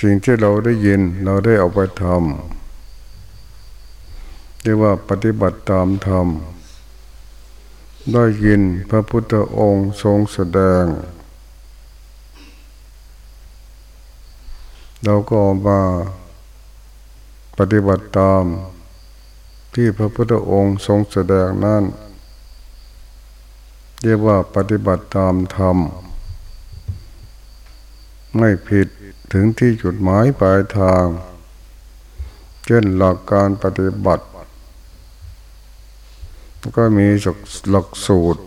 สิ่งที่เราได้ยินเราได้เอาไปทำเรียกว่าปฏิบัติตามธรรมได้ยินพระพุทธองค์ทรงแสดง เราก็มาปฏิบัติตามที่พระพุทธองค์ทรงแสดงนั้น เรียกว่าปฏิบัติตามธรรม ไม่ผิด ถึงที่จุดหมายปลายทาง เช่นหลักการปฏิบัติ ก็มีหลักสูตร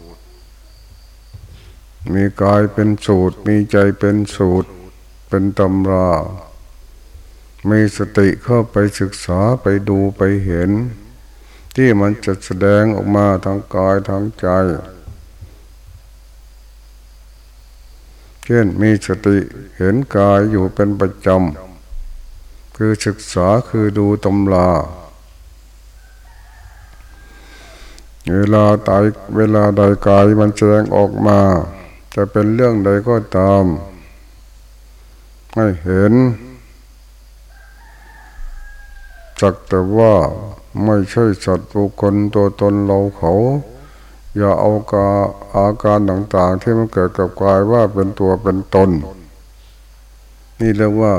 มีกายเป็นสูตร มีใจเป็นสูตร เป็นตำรา มีสติเข้าไปศึกษาไปดูไปเห็น ที่มันจะแสดงออกมาทางกายทางใจ เช่นมีสติเห็นกายอยู่เป็นประจำ คือศึกษาคือดูตำราเวลาตายเวลาใดกายมันแสดงออกมา จะเป็นเรื่องใดก็ตามให้เห็นจักแต่ว่าไม่ใช่สัตว์บุคคลตัวตนเราเขา อย่าเอากาอาการต่างๆ ที่มันเกิดกับกายว่าเป็นตัวเป็นตน นี่เรียกว่า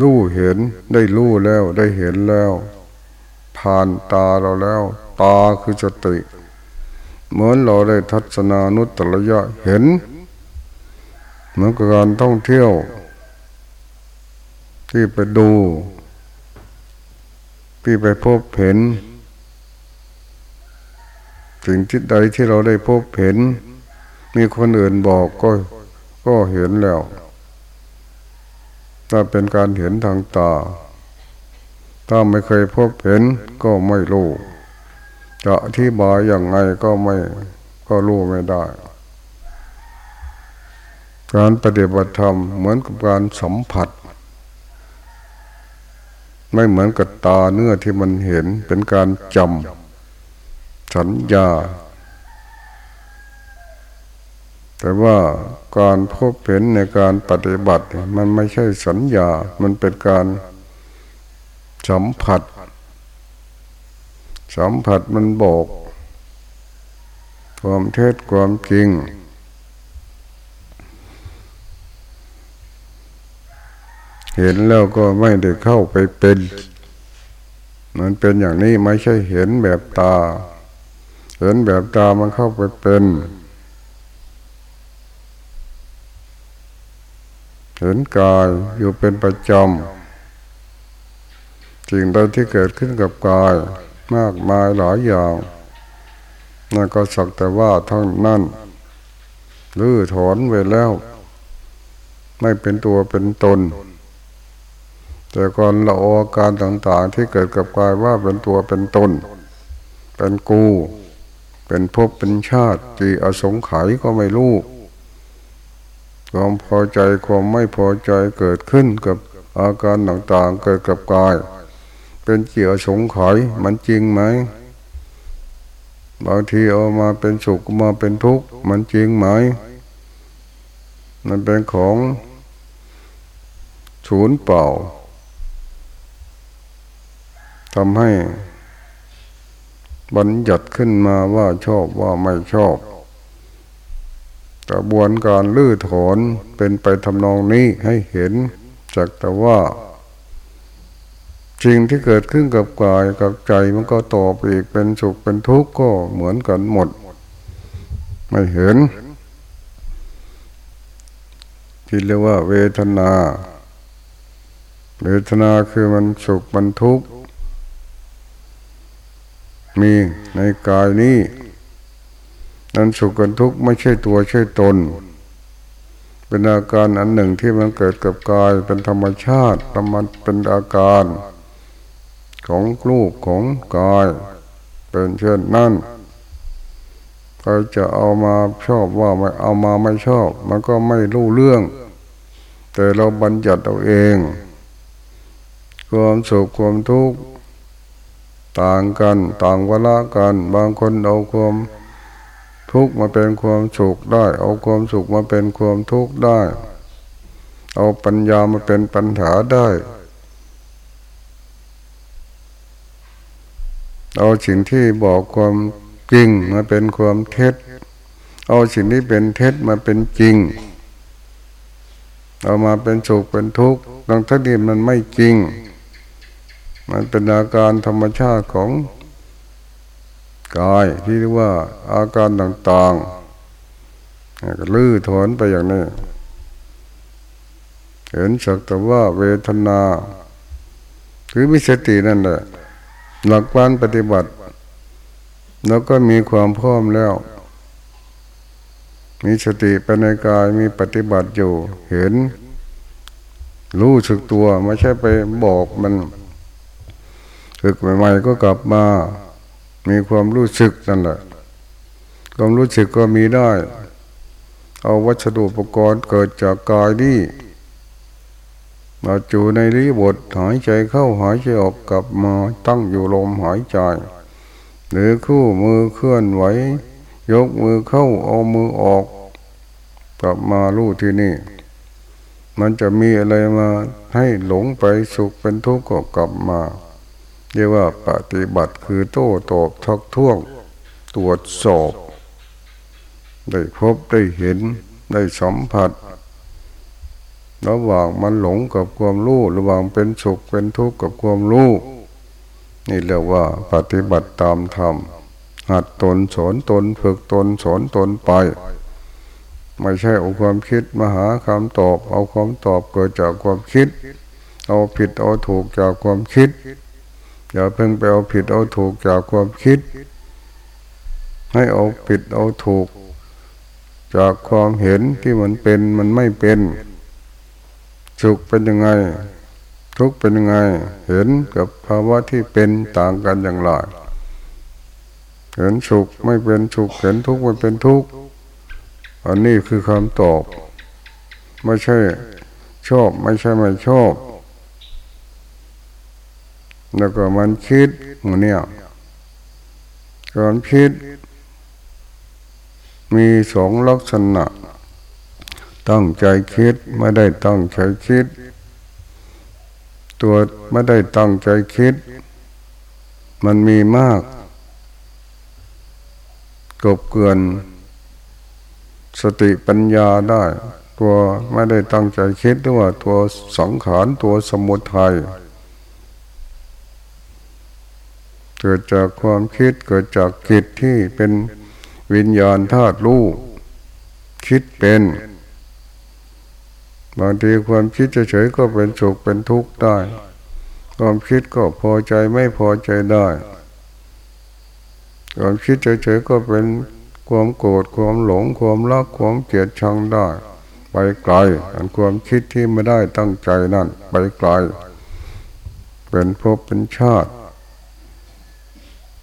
รู้เห็นได้รู้แล้วได้เห็นแล้ว ผ่านตาเราแล้ว ตาคือสติ เหมือนเราได้ทัศนานุตตระยะเห็นเหมือนกับการท่องเที่ยว ที่ไปดู ที่ไปพบเห็น สิ่งที่ใดที่เราได้พบเห็น มีคนอื่นบอกก็ก็เห็นแล้ว ถ้าเป็นการเห็นทางตา ถ้าไม่เคยพบเห็นก็ไม่รู้จะอธิบายอย่างไงก็ไม่ก็รู้ไม่ได้ การปฏิบัติธรรมเหมือนกับการสัมผัส ไม่เหมือนกับตาเนื้อที่มันเห็นเป็นการจำ สัญญา แต่ว่าการพบเห็นในการปฏิบัติ มันไม่ใช่สัญญา มันเป็นการสัมผัส สัมผัสมันบอก ความเท็จความจริงเห็นแล้วก็ไม่ได้เข้าไปเป็น มันเป็นอย่างนี้ไม่ใช่เห็นแบบตา เห็นแบบตามันเข้าไปเป็นเห็นกายอยู่เป็นประจำสิ่งใดที่เกิดขึ้นกับกาย มากมายหลายอย่างนั่นก็สักแต่ว่าทั้งนั้นลื้อถอนไปแล้ว ไม่เป็นตัวเป็นตน แต่ก่อนละอาการต่างๆที่เกิดกับกายว่าเป็นตัวเป็นตน เป็นกู เป็นภพเป็นชาติที่อสงไขยก็ไม่รู้ความพอใจความไม่พอใจเกิดขึ้นกับอาการต่างๆเกิดกับกาย เป็นเกี่ยวสงไขยมันจริงไหมบางทีเอามาเป็นสุขมาเป็นทุกข์มันจริงไหม มันเป็นของศูนย์เปล่าทำให้ บัญญัติขึ้นมาว่าชอบว่าไม่ชอบกระบวนการลื้อถอนเป็นไปทำนองนี้ให้เห็นจากแต่ว่าจริงที่เกิดขึ้นกับกายกับใจมันก็ต่อไปอีกเป็นสุขเป็นทุกข์ก็เหมือนกันหมด ไม่เห็น ที่เรียกว่าเวทนา เวทนาคือมันสุขมันทุกข์ มีในกายนี้ นั้นสุขกันทุกข์ไม่ใช่ตัวใช่ตน เป็นอาการอันหนึ่งที่มันเกิดกับกายเป็นธรรมชาติธรรมเป็นอาการของรูปของกาย เป็นเช่นนั้นใครจะเอามาชอบว่าไม่เอามาไม่ชอบ มันก็ไม่รู้เรื่อง แต่เราบัญญัติเอาเอง ความสุขความทุกข์ ต่างกันต่างวละกัน บางคนเอาความทุกข์มาเป็นความสุขได้ เอาความสุขมาเป็นความทุกข์ได้ เอาปัญญามาเป็นปัญหาได้ เอาสิ่งที่บอกความจริงมาเป็นความเท็จ เอาสิ่งที่เป็นเท็จมาเป็นจริง เอามาเป็นสุขเป็นทุกข์ดังที่มันไม่จริง มันเป็นอาการธรรมชาติของกายที่เรียกว่าอาการต่างๆก็ลื้อถอนไปอย่างนี้ เห็นสักแต่ว่าเวทนาคือมิสตินั่นแหละหลักการปฏิบัติ แล้วก็มีความพร้อมแล้ว มีสติไปในกายมีปฏิบัติอยู่ เห็น รู้สึกตัวไม่ใช่ไปบอกมัน ฝึกใหม่ๆก็กลับมา มีความรู้สึกนั่นแหละความรู้สึกก็มีได้ เอาวัสดุอุปกรณ์เกิดจากกายนี่มาจูในรีบทหายใจเข้าหายใจออกกลับมาตั้งอยู่ลมหายใจ หรือคู่มือเคลื่อนไหวยกมือเข้าเอามือออก กลับมาลู่ที่นี่ มันจะมีอะไรมาให้หลงไปสุขเป็นทุกข์ก็กลับมา เรียกว่าปฏิบัติคือโต้ตอบทักท้วง ตรวจสอบ ได้พบได้เห็นได้สัมผัสระหว่างมันหลงกับความรู้ระหว่างเป็นสุขเป็นทุกข์กับความรู้นี่เรียกว่าปฏิบัติตามธรรมหัดตนสอนตนฝึกตนสอนตนไป ไม่ใช่เอาความคิดมาหาคำตอบ เอาความตอบเกิดจากความคิด เอาผิดเอาถูกจากความคิด อย่าเพิ่งไปเอาผิดเอาถูกจากความคิด ให้เอาผิดเอาถูก จากความเห็นที่มันเป็นมันไม่เป็น สุขเป็นยังไง ทุกเป็นยังไง เห็นกับภาวะที่เป็นต่างกันอย่างไรเห็นสุขไม่เป็นสุขเห็นทุกข์ไม่เป็นทุกข์อันนี้คือคำตอบ ไม่ใช่ชอบไม่ใช่ไม่ชอบ แล้วก็มันคิดหัวเนี่ยการคิด มีสองลักษณะ ตั้งใจคิดไม่ได้ตั้งใจคิด ตัวไม่ได้ตั้งใจคิด มันมีมากกบเกือน สติปัญญาได้ ตัวไม่ได้ตั้งใจคิดหรือว่าตัวสังขารตัวสมุทัย เกิดจากความคิดเกิดจากจิตที่เป็นวิญญาณธาตุรู้คิดเป็นบางทีความคิดเฉยๆก็เป็นสุขเป็นทุกข์ได้ ความคิดก็พอใจไม่พอใจได้ ความคิดเฉยๆก็เป็นความโกรธความหลงความรักความเกลียดชังได้ ไปไกลอันความคิดที่ไม่ได้ตั้งใจนั่น ไปไกลเป็นภพเป็นชาติ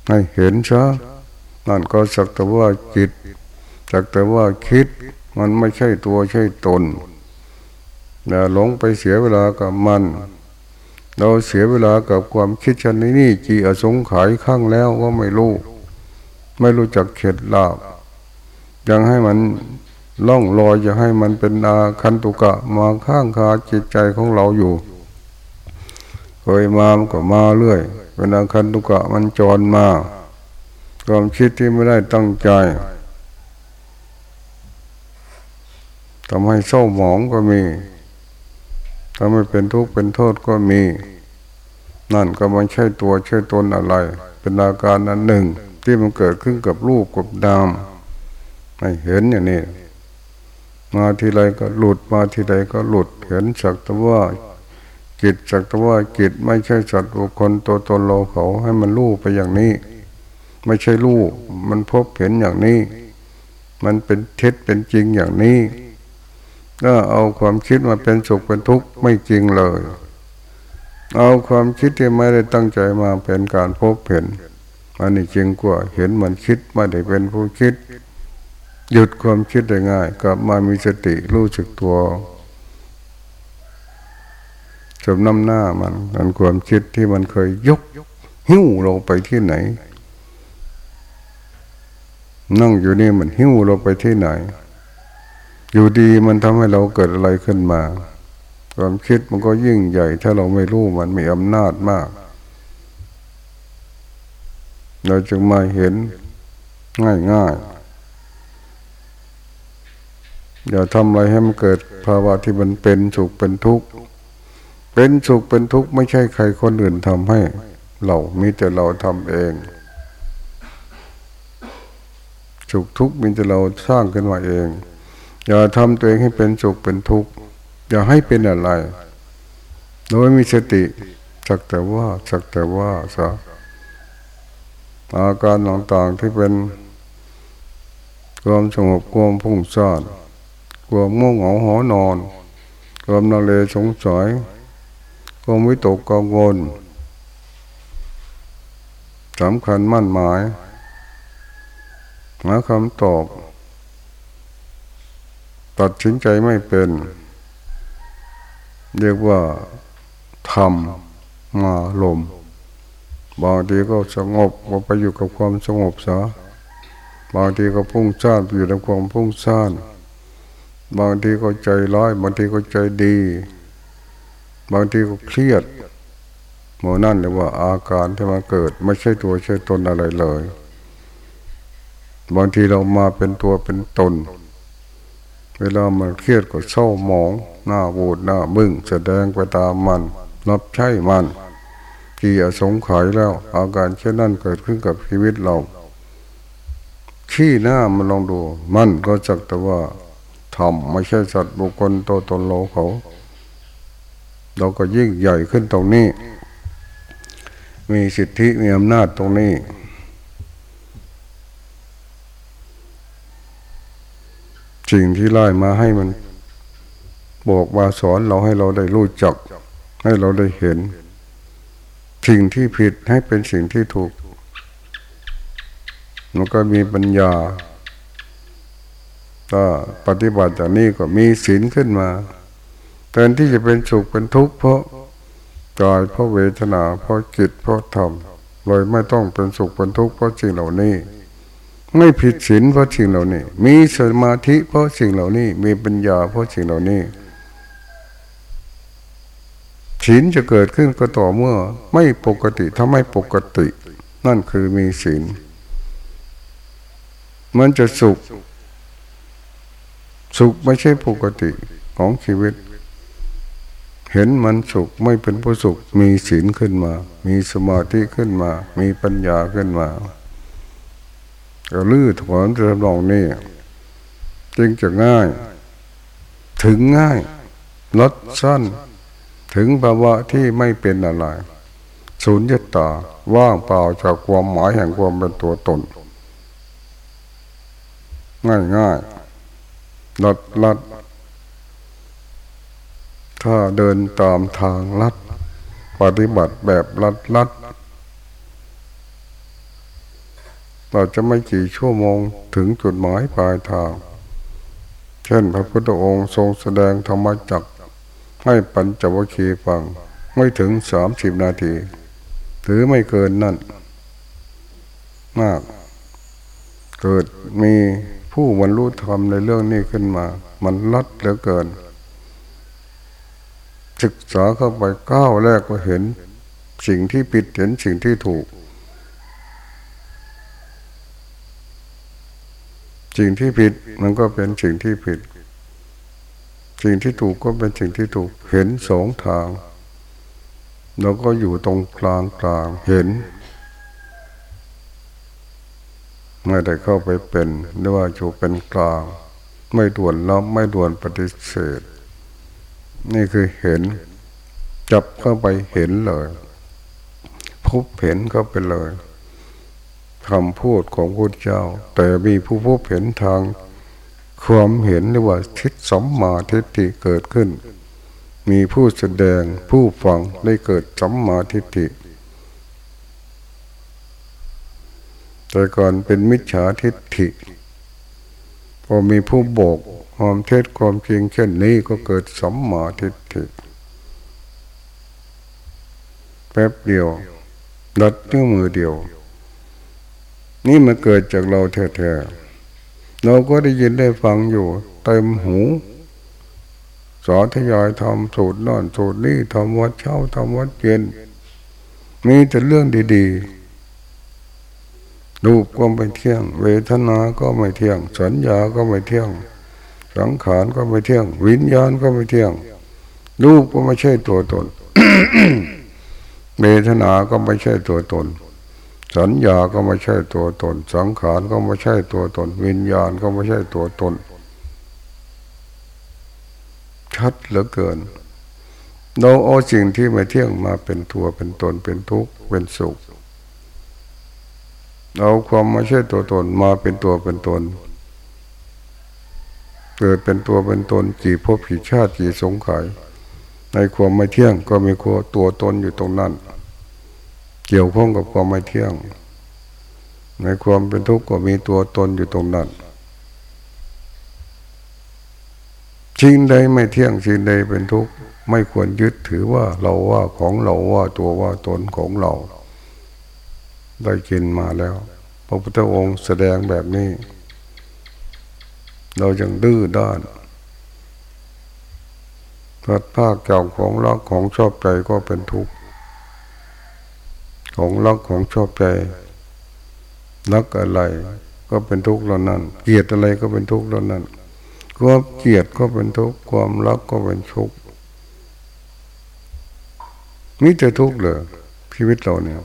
ให้เห็นซะนั่นก็สักแต่ว่าจิต สักแต่ว่าคิด มันไม่ใช่ตัวใช่ตนอย่าหลงไปเสียเวลากับมัน เราเสียเวลากับความคิดชนิดนี้จีอสงขายข้างแล้วก็ไม่รู้ ไม่รู้จักเข็ดลาบยังให้มันล่องลอยจะให้มันเป็นอาคันตุกะมาข้างคาจิตใจของเราอยู่ เคยมามันก็มาเรื่อย เวลาคันตุกะมันจรมา ความคิดที่ไม่ได้ตั้งใจทำให้เศร้าหมองก็มีทำให้เป็นทุกข์เป็นโทษก็มี นั่นก็ไม่ใช่ตัวใช่ตนอะไร เป็นอาการอันหนึ่งที่มันเกิดขึ้นกับรูปกับดามไม่เห็นอย่างนี้ มาทีไรก็หลุดมาทีไรก็หลุด เห็นสักแต่ว่า จิตจักแต่ว่าจิตไม่ใช่สัตว์บุคคลตัวตนเราเขาให้มันรู้ไปอย่างนี้ ไม่ใช่รู้มันพบเห็นอย่างนี้ มันเป็นเท็จเป็นจริงอย่างนี้ก็เอาความคิดมาเป็นสุขเป็นทุกข์ไม่จริงเลย เอาความคิดที่ไม่ได้ตั้งใจมาเป็นการพบเห็น อันนี้จริงกว่าเห็นมันคิดไม่ได้เป็นผู้คิด หยุดความคิดได้ง่ายกลับมามีสติรู้สึกตัว จมน้ำหน้ามันมันความคิดที่มันเคยยกหิ้วเราไปที่ไหน นั่งอยู่นี่มันหิ้วเราไปที่ไหน อยู่ดีมันทำให้เราเกิดอะไรขึ้นมา ความคิดมันก็ยิ่งใหญ่ ถ้าเราไม่รู้มันมีอำนาจมาก เราจึงมาเห็นง่ายๆอย่าทำอะไรให้มันเกิดภาวะที่มันเป็นสุขเป็นทุกข์ เป็นสุขเป็นทุกข์ไม่ใช่ใครคนอื่นทำให้ เรามีแต่เราทำเองสุขทุกข์มีแต่เราสร้างขึ้นมาเอง อย่าทำตัวเองให้เป็นสุขเป็นทุกข์อย่าให้เป็นอะไร โดยมีสติสักแต่ว่าสักแต่ว่าซะอาการต่างๆที่เป็นความสงบความพุ่งซ่านความง่วงเหงาหอนอนความนาเลสงสัย ความวิตกกังวลสำคัญมั่นหมายหาคำตอบ ตัดสินใจไม่เป็น เรียกว่าทำมาลมบางทีก็สงบก็ไปอยู่กับความสงบซะบางทีก็พุ่งซ่านไปอยู่ในความพุ่งซ่าน บางทีก็ใจร้ายบางทีก็ใจดี บางทีก็เครียดโมนั่นเรียกว่าอาการที่มาเกิด ไม่ใช่ตัวใช่ตนอะไรเลย บางทีเรามาเป็นตัวเป็นตน เวลามันเครียดก็เศร้าหมอง หน้าบูดหน้าบึ้งแสดงไปตามมัน รับใช้มันกี่อสงไขยแล้ว อาการเช่นนั้นเกิดขึ้นกับชีวิตเราขี้หน้ามันลองดู มันก็จักแต่ว่าทำไม่ใช่สัตว์บุคคลตัวตนโลเขา เราก็ยิ่งใหญ่ขึ้นตรงนี้ มีสิทธิมีอำนาจตรงนี้ สิ่งที่ไล่มาให้มันบอกมาสอนเราให้เราได้รู้จัก ให้เราได้เห็น สิ่งที่ผิดให้เป็นสิ่งที่ถูกมันก็มีปัญญาถ้าปฏิบัติจากนี้ก็มีศีลขึ้นมา ทนที่จะเป็นสุขเป็นทุกข์เพราะกายเพราะเวทนาเพราะจิตเพราะธรรมเลยไม่ต้องเป็นสุขเป็นทุกข์เพราะสิ่งเหล่านี้ ไม่ผิดศีลเพราะสิ่งเหล่านี้ มีสมาธิเพราะสิ่งเหล่านี้ มีปัญญาเพราะสิ่งเหล่านี้ศีลจะเกิดขึ้นก็ต่อเมื่อ ไม่ปกติถ้าไม่ปกติ นั่นคือมีศีลมันจะสุข สุขไม่ใช่ปกติของชีวิต เห็นมันสุขไม่เป็นผู้สุข มีศีลขึ้นมา มีสมาธิขึ้นมา มีปัญญาขึ้นมาก็ลื้อถอนเรื่ององนี้จึงจะง่าย ถึงง่ายลดสั้น ถึงภาวะที่ไม่เป็นอะไรสูญญตาว่างเปล่าจากความหมายแห่งความเป็นตัวตน ง่ายง่ายลัดลัด ถ้าเดินตามทางลัด ปฏิบัติแบบลัดลัดเราจะไม่กี่ชั่วโมงถึงจุดหมายปลายทาง เช่นพระพุทธองค์ทรงแสดงธรรมจักให้ปัญจวัคคีย์ฟัง ไม่ถึงสามสิบนาทีถือไม่เกินนั่น มาก เกิดมีผู้บรรลุธรรมในเรื่องนี้ขึ้นมา มันลัดเหลือเกิน ศึกษาเข้าไปก้าวแรกก็เห็น สิ่งที่ผิดเห็นสิ่งที่ถูก สิ่งที่ผิดมันก็เป็นสิ่งที่ผิด สิ่งที่ถูกก็เป็นสิ่งที่ถูก เห็นสองทางเราก็อยู่ตรงกลางกลางเห็นไม่ได้เข้าไปเป็นหรือว่าอยู่เป็นกลาง ไม่ด่วนล้อมไม่ด่วนปฏิเสธ นี่คือเห็น จับเข้าไปเห็นเลย พบเห็นเข้าไปเลยคำพูดของพระเจ้า แต่มีผู้พบเห็นทาง ความเห็นหรือว่าทิศสมมาทิฏฐิเกิดขึ้น มีผู้แสดงผู้ฟังได้เกิดสัมมาทิฏฐิแต่ก่อนเป็นมิจฉาทิฏฐิ พอมีผู้บอกความเท็จความจริงเช่นนี้ก็เกิดสมมาทิฏฐิแป๊บเดียวดัดนิ้วมือเดียว นี่มันเกิดจากเราแท้ๆเราก็ได้ยินได้ฟังอยู่ เต็มหูสอนทยอยทำสูตรนอนสูตรนี่ทำวัดเช้าทำวัดเย็นมีแต่เรื่องดี ๆ รูปก็ไม่เที่ยง เวทนาก็ไม่เที่ยง สัญญาก็ไม่เที่ยง สังขารก็ไม่เที่ยง วิญญาณก็ไม่เที่ยง รูปก็ไม่ใช่ตัวตน เวทนาก็ไม่ใช่ตัวตน สัญญาก็ไม่ใช่ตัวตน สังขารก็ไม่ใช่ตัวตน วิญญาณก็ไม่ใช่ตัวตน ชัดเหลือเกิน เราเอาสิ่งที่ไม่เที่ยงมาเป็นตัวเป็นตนเป็นทุกข์เป็นสุข เอาความไม่ใช่ตัวตนมาเป็นตัวเป็นตน เกิดเป็นตัวเป็นตนกี่ภพกี่ชาติกี่สงไขยในความไม่เที่ยงก็มีตัวตนอยู่ตรงนั้น เกี่ยวข้องกับความไม่เที่ยง ในความเป็นทุกข์ก็มีตัวตนอยู่ตรงนั้นสิ่งใดไม่เที่ยงสิ่งใดเป็นทุกข์ไม่ควรยึดถือว่าเราว่าของเราว่าตัวว่าตนของเรา ได้กินมาแล้ว พระพุทธองค์แสดงแบบนี้ เรายังดื้อด้านพัดภาคเก่าของรักของชอบใจก็เป็นทุกข์ของรักของชอบใจรักอะไรก็เป็นทุกข์แล้วนั่นเกลียดอะไรก็เป็นทุกข์แล้วนั่นความเกลียดก็เป็นทุกข์ความรักก็เป็นทุกข์มีแต่ทุกข์เลยชีวิตเราเนี่ย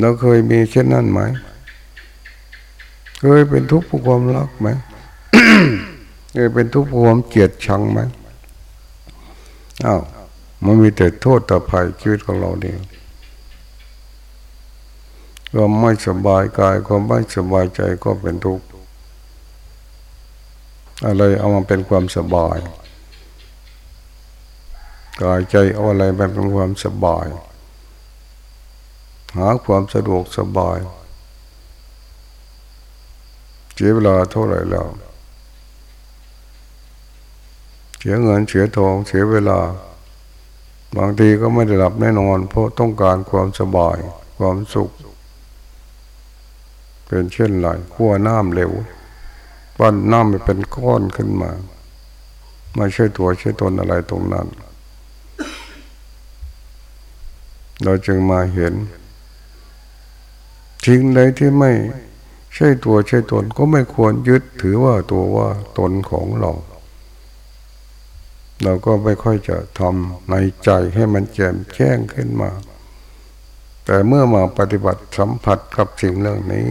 เราเคยมีเช่นนั้นไหม เคยเป็นทุกข์เพราะความรักไหมเคยเป็นทุกข์เพราะความเกลียดชังไหมอ้าวมันมีแต่โทษต่อภัยชีวิตของเราเนี่ยความไม่สบายกายความไม่สบายใจก็เป็นทุกข์อะไรเอามาเป็นความสบายกายใจเอาอะไรมาเป็นความสบาย หาความสะดวกสบายเสียเวลาเท่าไหร่แล้วเสียเงินเสียทองเสียเวลา บางทีก็ไม่ได้หลับแน่นอน เพราะต้องการความสบายความสุข เป็นเช่นไรขั้วน้ำเหลวปั้นน้ำไปเป็นก้อนขึ้นมาไม่ใช่ตัวใช่ตนอะไรตรงนั้น เราจึงมาเห็น ทิ้งใดที่ไม่ใช่ตัวใช่ตนก็ไม่ควรยึดถือว่าตัวว่าตนของเราเราก็ไม่ค่อยจะทำในใจให้มันแจ่มแจ้งขึ้นมา แต่เมื่อมาปฏิบัติสัมผัสกับสิ่งเรื่องนี้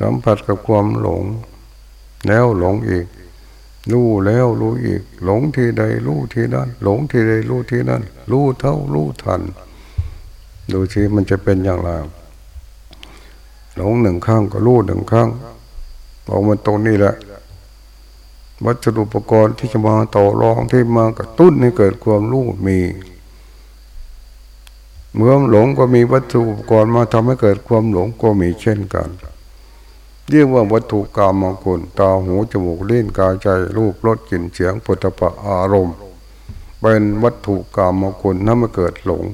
สัมผัสกับความหลง แล้วหลงอีก รู้แล้วรู้อีก หลงที่ใดรู้ที่นั้น หลงที่ใดรู้ที่นั้น รู้เท่ารู้ทัน ดูสิมันจะเป็นอย่างไร หลงหนึ่งข้างก็รู้หนึ่งข้างบอกมันตรงนี้แหละ วัสดุอุปกรณ์ที่จะมาต่อรองที่มากระตุ้นให้เกิดความรู้มีเมื่อหลงก็มีวัตถุอุปกรณ์มาทำให้เกิดความหลงก็มีเช่นกันเรียกว่าวัตถุกรรมมงคลตาหูจมูกลิ้นกายใจรูปรสกลิ่นเสียงปุถะปะอารมณ์ เป็นวัตถุกรรมมงคลถ้าไม่เกิดหลง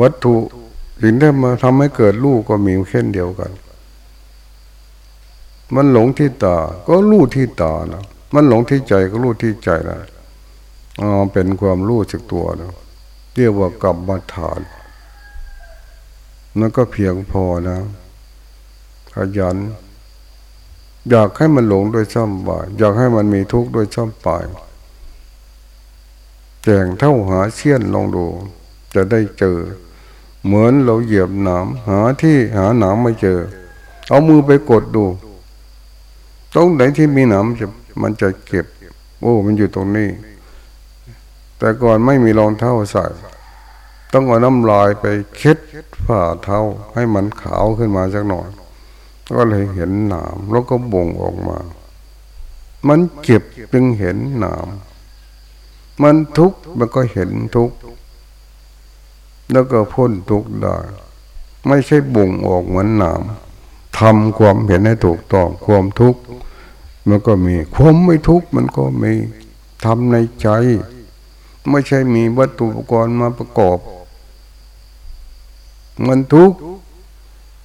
วัตถุสิ่งที่มาทำให้เกิดรูปก็มีเช่นเดียวกัน มันหลงที่ตา ก็รู้ที่ตานะมันหลงที่ใจก็รู้ที่ใจนะอ๋อเป็นความรู้สึกตัวนะเรียกว่ากรรมฐานมันก็เพียงพอนะขยัน อยากให้มันหลงโดยช่ำบ่ายอยากให้มันมีทุกข์โดยช่ำปลายแจงเท่าหาเชี่ยนลองดู จะได้เจอ เหมือนเราเหยียบหนามหาที่หาหนามไม่เจอ เอามือไปกดดู ตรงไหนที่มีหนามจะมันจะเก็บ โอ้ มันอยู่ตรงนี้ แต่ก่อนไม่มีรองเท้าใส่ต้องเอาน้ำลายไปเช็ดฝ่าเท้าให้มันขาวขึ้นมาสักหน่อย ก็เลยเห็นหนามแล้วก็บ่งออกมา มันเจ็บจึงเห็นหนาม มันทุกข์มันก็เห็นทุกข์ แล้วก็พ้นทุกข์ได้ ไม่ใช่บ่งออกเหมือนหนามทำความเห็นให้ถูกต้องความทุกข์มันก็มีความไม่ทุกข์มันก็มีทำในใจ ไม่ใช่มีวัตถุอุปกรณ์มาประกอบ มันทุกข์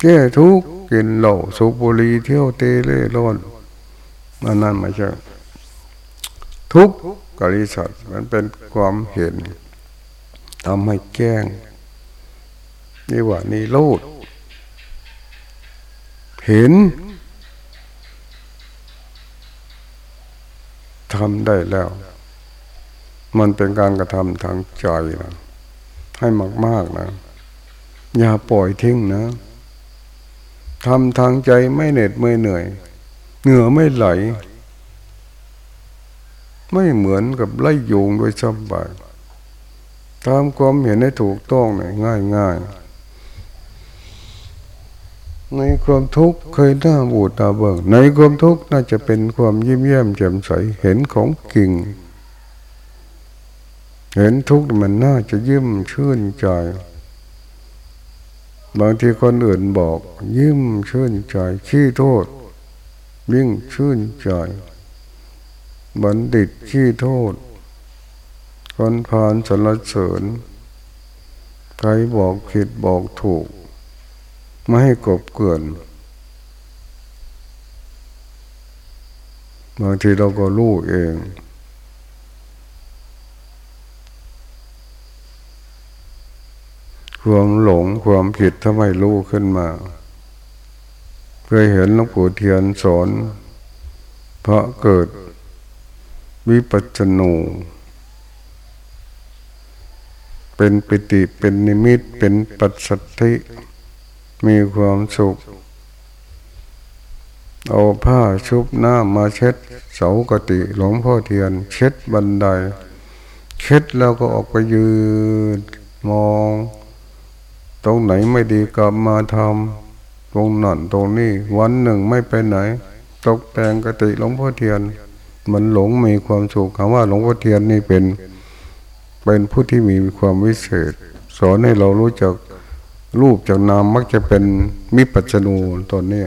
แก้ทุกข์กินเหล้าสูบบุหรี่เที่ยวเตเล่ร่อนนั่นนั่นไม่ใช่ทุกข์กริสัตมันเป็นความเห็นทำให้แก้ง นี่ว่านี่โลดเห็นทำได้แล้ว มันเป็นการกระทำทางใจนะให้มากๆนะ อย่าปล่อยทิ้งนะทำทางใจไม่เหน็ดไม่เหนื่อย เหงื่อไม่ไหล ไม่เหมือนกับไล่ยุงโดยสบายตามความเห็นให้ถูกต้องเนี่ยง่ายง่าย ในความทุกข์เคยหน้าบูดตาเบิกในความทุกข์น่าจะเป็นความยิ้มแย้มแจ่มใสเห็นของกิ่ง เห็นทุกข์มันน่าจะยิ้มชื่นใจ บางทีคนอื่นบอก ยิ้มชื่นใจขี้โทษ ยิ่งชื่นใจบัณฑิตขี้โทษ คนพานสรรเสริญใครบอกผิดบอกถูก ไม่ให้กบเกินบางทีเราก็รู้เองความหลงความผิดทำไมรู้ขึ้นมา เคยเห็นหลวงปู่เทียนสอนพระเกิดวิปัจจนูเป็นปิติเป็นนิมิตเป็นปัจสัทธิ มีความสุข เอาผ้าชุบหน้ามาเช็ด เสากติหลวงพ่อเทียน เช็ดบันได เช็ดแล้วก็ออกไปยืนมอง ตรงไหนไม่ดีกลับมาทำตรงนั่นตรงนี้ วันหนึ่งไม่ไปไหน ตกแต่งกติหลวงพ่อเทียน มันหลงมีความสุขคำว่าหลวงพ่อเทียนนี่เป็น เป็นผู้ที่มีความวิเศษ สอนให้เรารู้จัก รูปจากนามมักจะเป็นมิปัจญูตอนนี้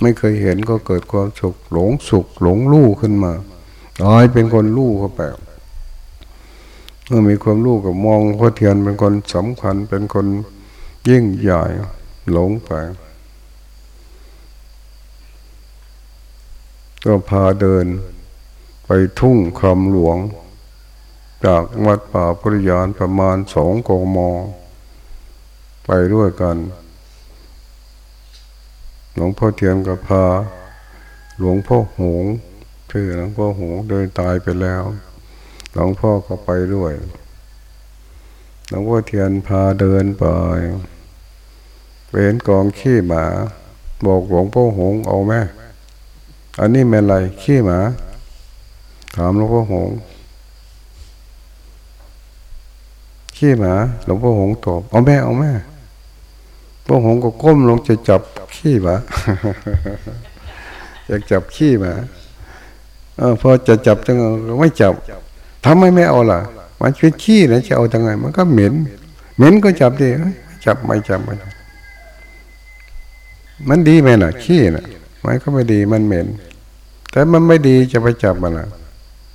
ไม่เคยเห็นก็เกิดความสุขหลงสุขหลงลู่ขึ้นมาตายเป็นคนลู่เข้าไปเมื่อมีความรู้กับมองพระเทียนเป็นคนสำคัญเป็นคนยิ่งใหญ่หลงไปก็พาเดินไปทุ่งคำหลวง จากวัดป่าปริยานประมาณสองกม ไปด้วยกัน หลวงพ่อเทียนก็พา หลวงพ่อหงชื่อหลวงพ่อหงเดินตายไปแล้ว หลวงพ่อก็ไปด้วย หลวงพ่อเทียนพาเดินไปเป็นกองขี้หมา บอกหลวงพ่อหงเอาไหมอันนี้เป็นอะไรขี้หมา ถามหลวงพ่อหงขี้หมา หลวงพ่อหงตอบเอาแม่เอาแม่ พวกผมก็ก้มลงจะจับขี้หมาอยากจับขี้หมาเออพอจะจับจังไม่จับทำไมไม่เอาล่ะ มันเป็นขี้นะจะเอาจังไง มันก็เหม็น เหม็นก็จับดิจับไม่จับไม่มันดีไหมล่ะ ขี้น่ะมันก็ไม่ดีมันเหม็น แต่มันไม่ดีจะไปจับมันล่ะ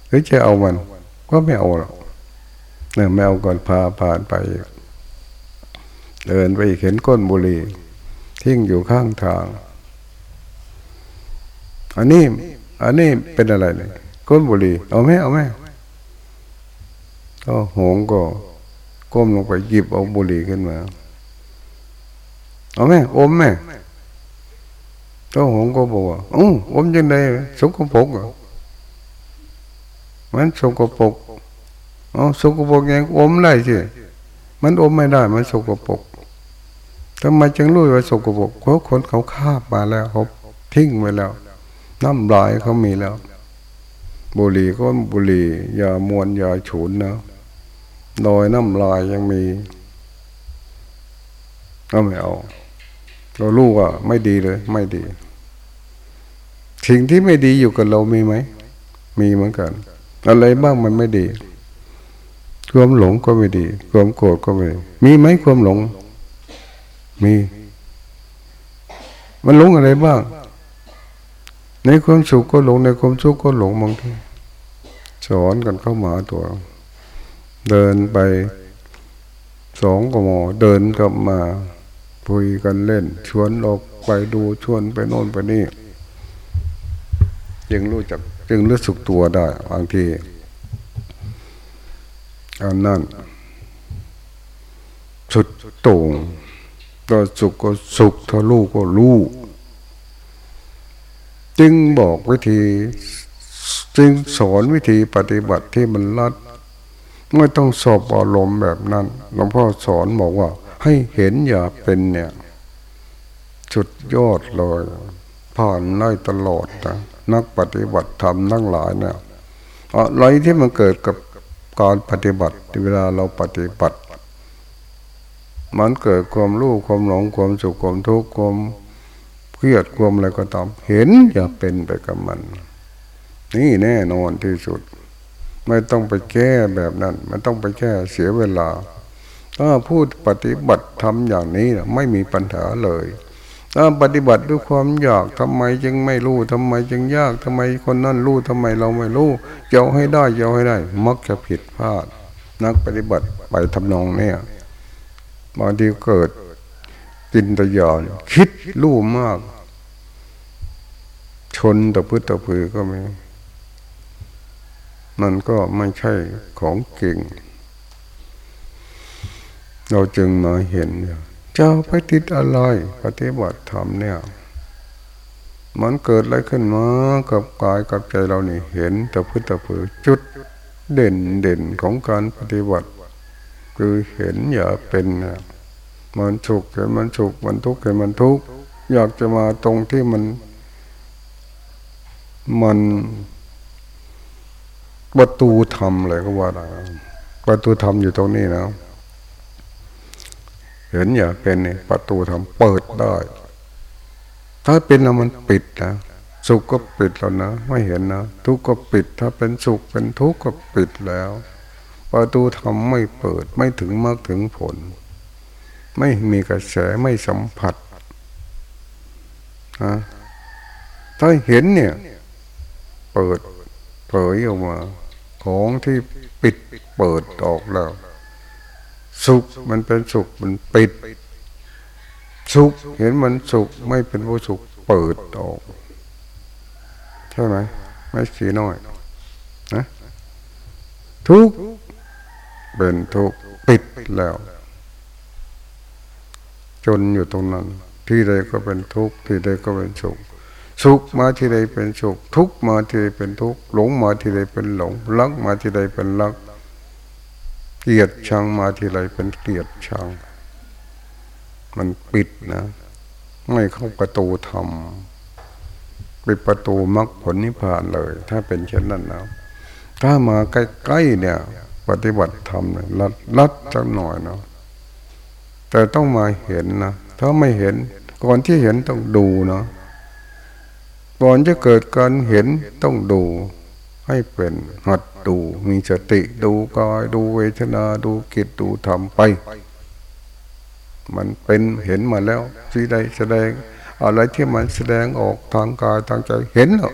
หรือจะเอามัน ก็ไม่เอาหรอกเนี่ยไม่เอาก่อนพาผ่านไป เดินไปเห็นก้นบุหรี่ทิ้งอยู่ข้างทาง อันนี้ อันนี้เป็นอะไรเนี่ยก้นบุหรี่เอาไหมเอาไหมก็หงก็ก้มลงไปหยิบเอาบุหรี่ขึ้นมาเอาไหมอมไหมก็หงก็บอกว่าอู้อมยังไงสกปรกอะมันสกปรกเอาสกปรกยังอมได้สิมันอมไม่ได้ มันสกปรก ทำไมจึงรู้ว่าสกปรกเพราะคนเขาคาบมาแล้วเขาทิ้งไว้แล้ว น้ำลายเขามีแล้ว บุหรี่ก็บุหรี่ยามวนยาฉุนนะดอยน้ำลายยังมีก็ไม่เอาเรารู้ว่าไม่ดีเลย ไม่ดีสิ่งที่ไม่ดีอยู่กับเรามีไหม มีเหมือนกัน อะไรบ้างมันไม่ดี ความหลงก็ไม่ดี ความโกรธก็ไม่ดีมีไหมความหลง มี มันหลงอะไรบ้าง ในความสุขก็หลงในความทุกข์ก็หลงบางทีสอนกันเข้ามาตัว เดินไปสองกมเดินกลับมาคุยกันเล่น ชวนออกไปไปดูชวนไปโน่นไปนี่จึงรู้จักจึงรู้สึกตัวได้บางทีอันนั้นสุดโต่ง ก็สุขก็สุขถ้ารู้ก็รู้จึงบอกวิธี จึงสอนวิธีปฏิบัติที่มันลัด ไม่ต้องสอบอารมณ์แบบนั้นหลวงพ่อสอนบอกว่า ให้เห็นอย่าเป็นเนี่ยสุดยอดเลยผ่านได้ตลอดนะนักปฏิบัติธรรมทั้งหลายเนี่ยอะไรที่มันเกิดกับการปฏิบัติเวลาเราปฏิบัติ มันเกิดความรู้ความหลงความสุขความทุกข์ความเครียดความอะไรก็ตามเห็นอย่าเป็นไปกับมัน นี่แน่นอนที่สุด ไม่ต้องไปแก้แบบนั้นไมันต้องไปแก้เสียเวลา ถ้าพูดปฏิบัติทำอย่างนี้ไม่มีปัญหาเลยถ้าปฏิบัติด้วยความอยากทำไมจึงไม่รู้ทำไมจึงยากทำไมคนนั้นรู้ทำไมเราไม่รู้จะเอาให้ได้จะเอาให้ได้ มักจะผิดพลาด นักปฏิบัติไปทำนองเนี่ย บางทีเกิดจินตยานคิดรู้มาก ชนตะพื้นตะพือก็ไม่มันก็ไม่ใช่ของเก่ง เราจึงมาเห็นเนี่ยจะไปติดอะไรปฏิบัติธรรมเนี่ยมันเกิดอะไรขึ้นมากับกายกับใจเรานี่เห็นแต่พุทธเผือจุดเด่นเด่นของการปฏิบัติ คือเห็นอย่าเป็นเนี่ยมันสุขเห็นมันสุขมันทุกข์เห็นมันทุกข์อยากจะมาตรงที่มันมันประตูธรรมอะไรก็ว่าประตูธรรมอยู่ตรงนี้นะเห็นอย่าเป็นเนี่ยประตูทำเปิดได้ ถ้าเป็นแล้วมันปิดนะสุขก็ปิดแล้วนะ ไม่เห็นนะทุกข์ก็ปิด ถ้าเป็นสุขเป็นทุกข์ก็ปิดแล้ว ประตูทำไม่เปิดไม่ถึงมากถึงผล ไม่มีกระแสไม่สัมผัสนะถ้าเห็นเนี่ย เปิดเผยออกมา ของที่ปิดเปิดออกแล้ว สุขมันเป็นสุขมันปิด สุขเห็นมันสุขไม่เป็นผู้สุขเปิดออกใช่ไหมไม่สีน้อยนะทุก เป็นทุกข์ปิดแล้ว จนอยู่ตรงนั้น ที่ใดก็เป็นทุกข์ที่ใดก็เป็นสุขสุขมาที่ใดเป็นสุข ทุกข์มาที่ใดเป็นทุกข์หลงมาที่ใดเป็นหลงลักมาที่ใดเป็นลักเกลียดชังมาที่ไรเป็นเกลียดชัง มันปิดนะ ไม่เข้าประตูธรรมปิดประตูมรรคผลนิพพานเลย ถ้าเป็นเช่นนั้นนะถ้ามาใกล้ๆเนี่ย ปฏิบัติธรรมเนี่ยลัดลัดจังหน่อยเนาะแต่ต้องมาเห็นนะถ้าไม่เห็น ก่อนที่เห็นต้องดูเนาะก่อนจะเกิดการเห็นต้องดู ให้เป็นหัดดูมีสติดูกายดูเวทนาดูกิจดูธรรมไป มันเป็นเห็นมาแล้วที่ใดแสดง อะไรที่มันแสดงออกทางกายทางใจเห็นแล้ว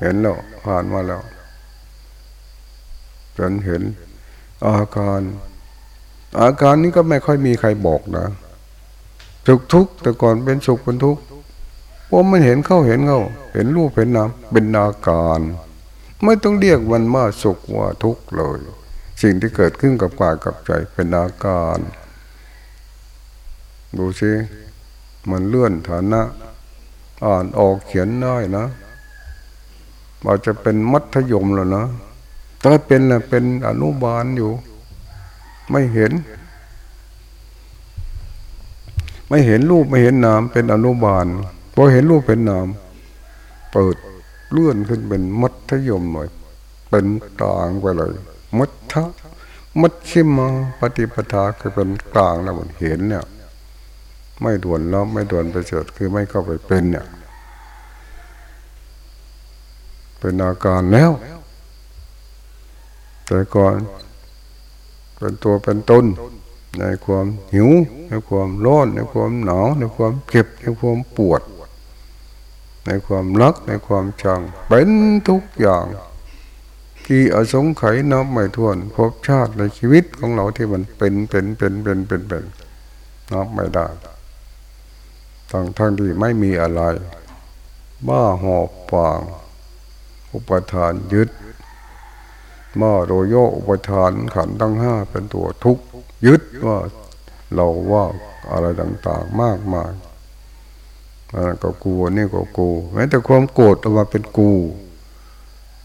เห็นแล้วผ่านมาแล้ว จนเห็น อาการ อาการนี้ก็ไม่ค่อยมีใครบอกนะสุขทุกข์แต่ก่อนเป็นสุขเป็นทุกข์พราะมันเห็นเข้าเห็นเข้าเห็นรูปเห็นนามเป็นอาการ ไม่ต้องเรียกมันว่าสุขว่าทุกข์เลย สิ่งที่เกิดขึ้นกับกายกับใจเป็นอาการ ดูสิมันเลื่อนฐานะ อ่านออกเขียนได้นะอาจจะเป็นมัธยมแล้วนะ ถ้าเป็นนะเป็นอนุบาลอยู่ ไม่เห็น ไม่เห็นรูปไม่เห็นนามเป็นอนุบาลพอเห็นรูปเป็นนามเปิดเลื่อนขึ้นเป็นมัธยมหน่อย เป็นกลางไปเลย มัทะมัชชิมาปฏิปทาคือเป็นกลางแล้วมันเห็นเนี่ย ไม่ด่วนแล้วไม่ด่วนไปเฉิดคือไม่เข้าไปเป็นเนี่ย เป็นอาการแล้ว แต่ก่อนเป็นตัวเป็นต้นในความหิวในความร้อนในความหนาวในความเก็บในความปวด ในความรักในความชังเป็นทุกอย่างกี่อสงไขยนับไม่ถ้วนพบชาติในชีวิตของเราที่มันเป็นเป็นเป็นเป็นเป็นเป็นนับไม่ได้ทั้งทั้งที่ไม่มีอะไร บ้าหอบฟาง อุปทานยึด มาโรโยอุปทานขันตั้งห้าเป็นตัวทุกยึดว่าเราว่าอะไรต่างๆมากมายก็กูนี่ก็กูแม้แต่ความโกรธออกมาเป็นกู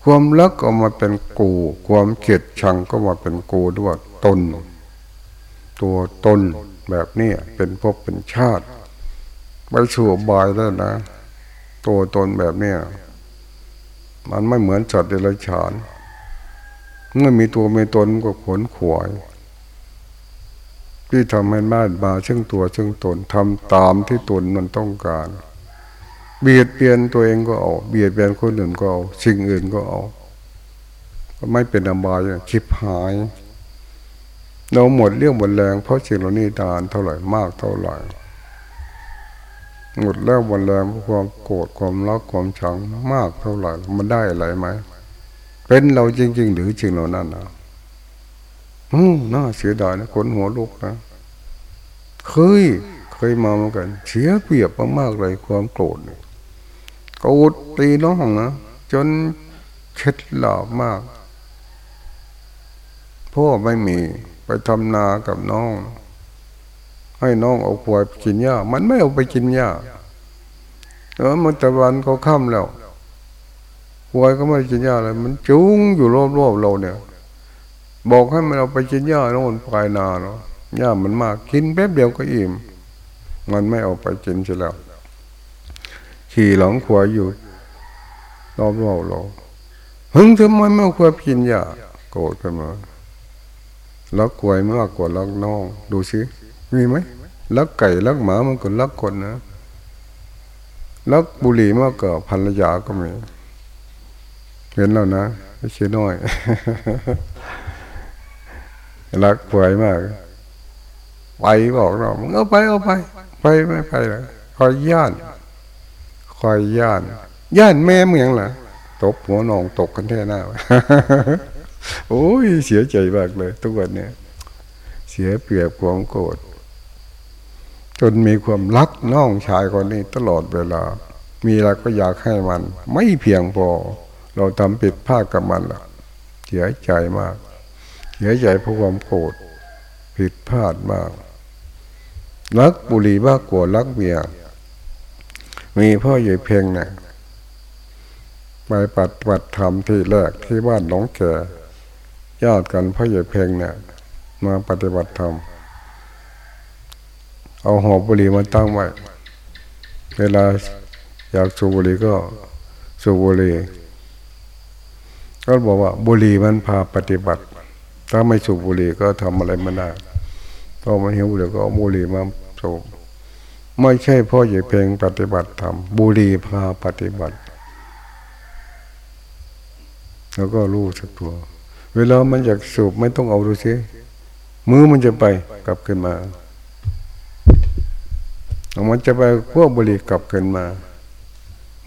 ความรักออกมาเป็นกู ความเกลียดชังก็มาเป็นกูด้วยตน ตัวตนแบบนี้เป็นพบเป็นชาติไปสู่บายแล้วนะ ตัวตนแบบนี้มันไม่เหมือนสัตว์เดรัจฉาน เมื่อมีตัวมีตนก็ขนขวายที่ทำให้บ้านมาเชิงตัวเชิงตนทำตามที่ตนมันต้องการ เบียดเบียนตัวเองก็เอาเบียดเบียนคนอื่นก็เอาสิ่งอื่นก็เอาก็ไม่เป็นอบายคิดหายเราหมดเรื่องหมดแรงเพราะสิ่งเหล่านี้ดานเท่าไหร่มากเท่าไหร่หมดแล้วหมดแรงความโกรธความรักความชังมากเท่าไหร่ มันได้อะไรไหม เป็นเราจริง ๆ หรือจริงเรานั่นนะอืมน่าเสียดายนะคนหัวลุกนะเคยเคยมาเหมือนกัน เสียเปรียบมากๆเลยความโกรธโกรธตีน้องนะจนเช็ดหลาบมากพ่อไม่มีไปทำนากับน้อง ให้น้องเอาควายกินหญ้ามันไม่เอาไปกินหญ้าเออมันตะวันเขาค่ำแล้ว ควายก็ไม่กินหญ้าเลยมันจุ้งอยู่รอบๆเราเนี่ย บอกให้มันเอาไปกินหญ้าโน่นปลายนาเนาะหญ้ามันมากกินแป๊บเดียวก็อิ่ม มันไม่เอาไปกินเสียแล้ว ขี่หลังควายอยู่รอบๆเราหึงทำไมไม่ควายกินหญ้าโกรธกันมาลักควายมากกว่าลักน้อง ดูสิมีไหมลักไก่ลักหมามันก็ลักคนนะลักบุหรี่มากกว่าภรรยาก็มี เห็นแล้วนะไม่ใช่น้อย รักควยมาก ไปบอกเรามึงเอาไปเอาไป ไปไม่ไปเลยคอยย่านคอยย่านย่านแม่เมืองล่ะตบหัวนองตกกันแท่หน้าโอ้ยเสียใจมากเลย ทุกวันนี้เสียเปรียบความโกรธจนมีความรักน้องชายคนนี้ตลอดเวลา มีอะไรก็อยากให้มัน ไม่เพียงพอ เราทำผิดพลาดกับมันละเสียใจมากเสียใจเพราะความโกรธผิดพลาดมาก รักบุหรี่มากกว่ารักเมียมีพ่อใหญ่เพียงเนี่ยไปปฏิบัติธรรมที่แรกที่บ้านหลงแก่ญาติกันพ่อใหญ่เพียงเนี่ยมาปฏิบัติธรรมเอาหอบบุหรี่มาตั้งไว้เวลาอยากสูบบุหรี่ก็สูบบุหรี่ ก็บอกว่าบุหรี่มันพาปฏิบัติ ถ้าไม่สูบบุหรี่ก็ทำอะไรไม่ได้พอมาหิวบุหรี่ก็เอาบุหรี่มาสูบไม่ใช่พ่อใหญ่เพลงปฏิบัติธรรมบุหรี่พาปฏิบัติ แล้วก็รู้สักตัว เวลามันอยากสูบไม่ต้องเอาดูซิมือมันจะไปกลับขึ้นมามันจะไปพวกบุหรี่กลับขึ้นมา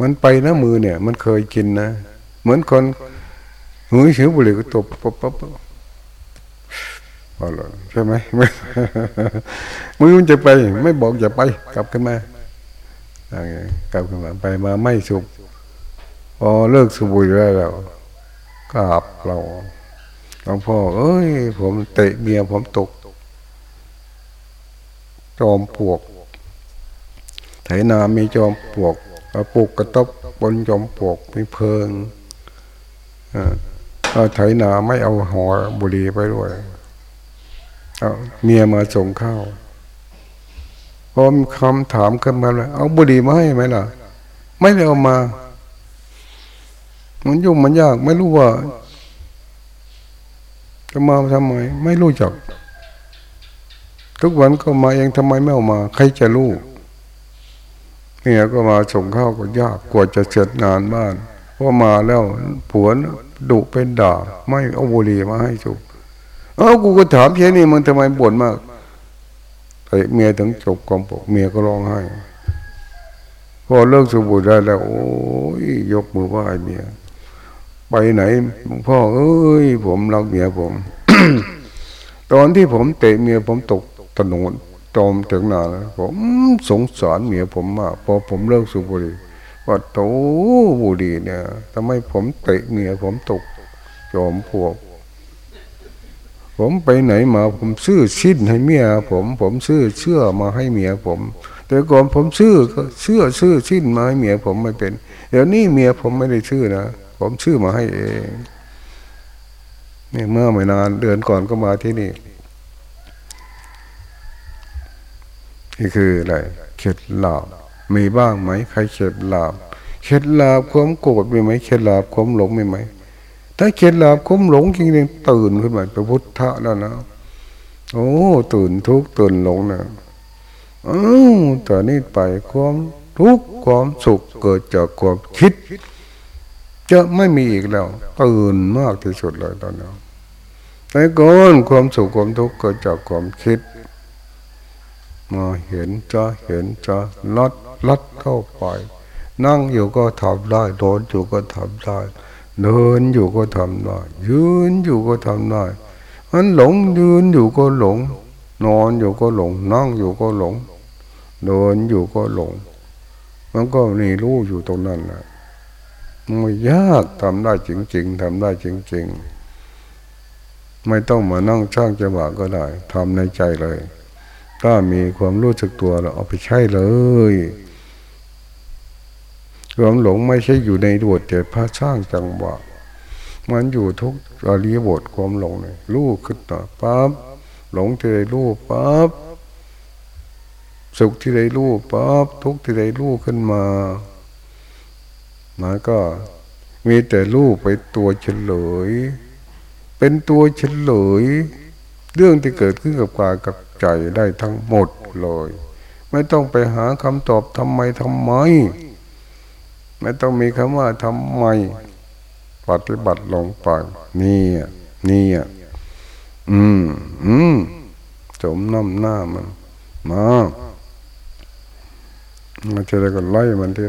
มันไปนะมือเนี่ย มันเคยกินนะ เหมือนคน หูเสียบุหรี่ก็ตบปั๊บปั๊บพอแล้วใช่ไหมมือมันจะไป ไม่บอกอย่าไป กลับขึ้นมากลับขึ้นมาไปมาไม่สุบพอเลิกสูบบุหรี่แล้วกราบเราหลวงพ่อเอ้ย ผมเตะเมียผมตกจอมปวก ไถนามีจอมปวกปลูกกระตบบนจอมปวกมีเพิง อ่าไถนาไม่เอาหัวบุหรีไปด้วยเอาเมียมาส่งข้าวพอมีคำถามขึ้นมาเลยเอาบุหรีมาให้ไหมล่ะ ไม่ได้เอามา มันยุ่งมันยาก ไม่รู้ว่า จะมาทำไม ไม่รู้จัก ทุกวันก็มาเองทำไมไม่เอามา ใครจะรู้เมียก็มาส่งข้าวก็ยากกว่าจะเสร็จงานบ้าน พอมาแล้วผัวดุเป็นด่าไม่เอาบุหรี่มาให้สูบเอากูก็ถามแค่นี้มึงทำไมบ่นมากไอ้เมียถึงจบกองปกเมียก็ร้องไห้พอเลิกสูบบุหรี่ได้แล้ว โอ้ยยกมือไหว้เมียไปไหนพ่อเอ้ย ผมรักเมียผม ตอนที่ผมเตะเมียผมตกถนนจมถึงหนาแล้วผมสงสารเมียผมมากพอผมเลิกสูบบุหรี่ ว่าโตบุรีเนี่ยทำไมผมเตะเมียผมตกจอมพวก ผมไปไหนมาผมซื้อชิ้นให้เมียผม ผมซื้อเสื้อมาให้เมียผม แต่ก่อนผมซื้อเสื้อซื้อชิ้นมาให้เมียผมไม่เป็น เดี๋ยวนี้เมียผมไม่ได้ซื้อนะผมซื้อมาให้เองนี่เมื่อไม่นานเดือนก่อนก็มาที่นี่นี่คืออะไรเข็ดหลาบ มีบ้างไหมใครเข็ดหลาบเข็ดหลาบความโกรธมีไหมเข็ดหลาบความหลงมีไหมถ้าเข็ดหลาบความหลงจริงๆตื่นขึ้นมาเป็นพุทธะแล้วนะโอ้ตื่นทุกข์ตื่นหลงนะอ้าวแต่นี้ไปความทุกข์ความสุขเกิดจากความคิด จะไม่มีอีกแล้วตื่นมากที่สุดเลยตอนนี้แต่ก่อนความสุขความทุกข์เกิดจากความคิดมาเห็นจะเห็นจะลด ลัดเข้าไป นั่งอยู่ก็ทำได้โดนอยู่ก็ทำได้เดินอยู่ก็ทำได้ยืนอยู่ก็ทำได้มันหลงยืนอยู่ก็หลง นอนอยู่ก็หลง นั่งอยู่ก็หลง เดินอยู่ก็หลง มันก็นี่รู้อยู่ตรงนั้นแหละไม่ยากทำได้จริง ๆทำได้จริง ๆ ไม่ต้องมานั่งช่างจังหวะก็ได้ทำในใจเลย ถ้ามีความรู้สึกตัวเราเอาไปใช้เลย ความหลงไม่ใช่อยู่ในบทแต่พระสร้างจังหวะมันอยู่ทุกอริยบทความหลงเลยรู้ขึ้นต่อปั๊บหลงที่ใดรู้ปั๊บสุขที่ใดรู้ปั๊บทุกที่ใดรู้ขึ้นมามันก็มีแต่รู้ไปตัวเฉลย เป็นตัวเฉลย เรื่องที่เกิดขึ้นกับกายกับใจได้ทั้งหมดเลย ไม่ต้องไปหาคำตอบทำไมทำไม ไม่ต้องมีคำว่าทำไมปฏิบัติลงไปนี่นี่อืมอืมจมน้ำหน้ามันมามันจะได้ก็ไล่มันที่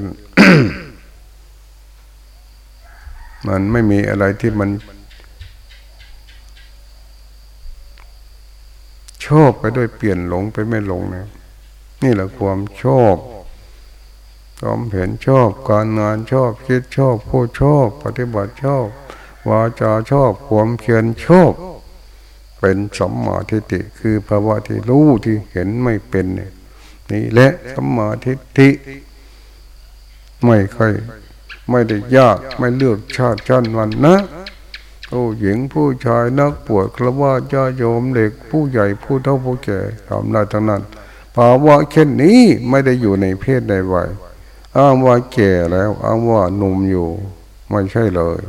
มันไม่มีอะไรที่มัน ชอบไปด้วยเปลี่ยนหลงไปไม่หลงนะนี่แหละความชอบ ความเห็นชอบการงานชอบคิดชอบพูดชอบ ปฏิบัติชอบวาจาชอบความเขียนชอบ เป็นสัมมาทิฏฐิคือภาวะที่รู้ที่เห็นไม่เป็นนี่และสัมมาทิฏฐิไม่ค่อยไม่ได้ยากไม่เลือกชาติชั้นวันนะผู้หญิงผู้ชายนักปวดครว่าญาโยมเด็กผู้ใหญ่ผู้เฒ่าผู้แก่ทำได้ทั้งนั้นภาวะเช่นนี้ไม่ได้อยู่ในเพศใดวัย อ้างว่าแก่แล้วอ้างว่าหนุ่มอยู่ ไม่ใช่เลย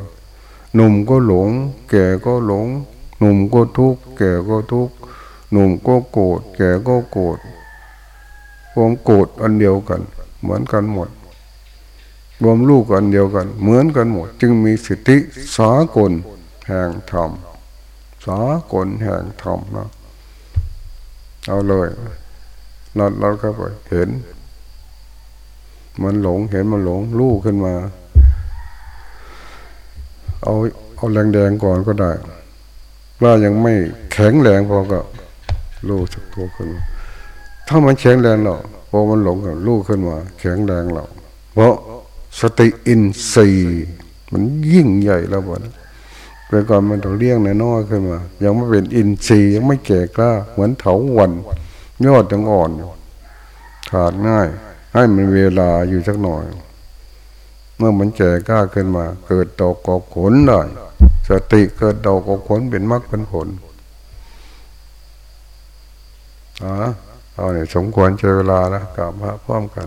หนุ่มก็หลง แก่ก็หลง หนุ่มก็ทุกข์แก่ก็ทุกข์หนุ่มก็โกรธแก่ก็โกรธความโกรธอันเดียวกัน เหมือนกันหมดรวมลูกอันเดียวกัน เหมือนกันหมด จึงมีสิทธิสากลแห่งธรรมสากลแห่งธรรมนะเอาเลยนัดเราเข้าไปเห็น มันหลงเห็นมันหลงลูกขึ้นมา เอาเอาแรงแดงก่อนก็ได้ว่ายังไม่แข็งแรงพอก็ลูกสักตัวขึ้นมาถ้ามันแข็งแรงเราพอมันหลงกับลูกขึ้นมา แข็งแรงเราเพราะสติอินทรีย์มันยิ่งใหญ่แล้วบ่นะแต่ก่อนมันต้องเลี้ยงน้อยขึ้นมา ยังไม่เป็นอินทรีย์ยังไม่แก่กล้า เหมือนเถาวันยอดยังอ่อนอยู่ขาดง่าย ให้มันเวลาอยู่สักหน่อย เมื่อมันแก่กล้าขึ้นมา เกิดดอกกอบขนได้สติเกิดดอกกอบขนเป็นมรรคเป็นผลอ๋อเอาเนี่ยสมควรเจอเวลาแล้วกลับมาพร้อมกัน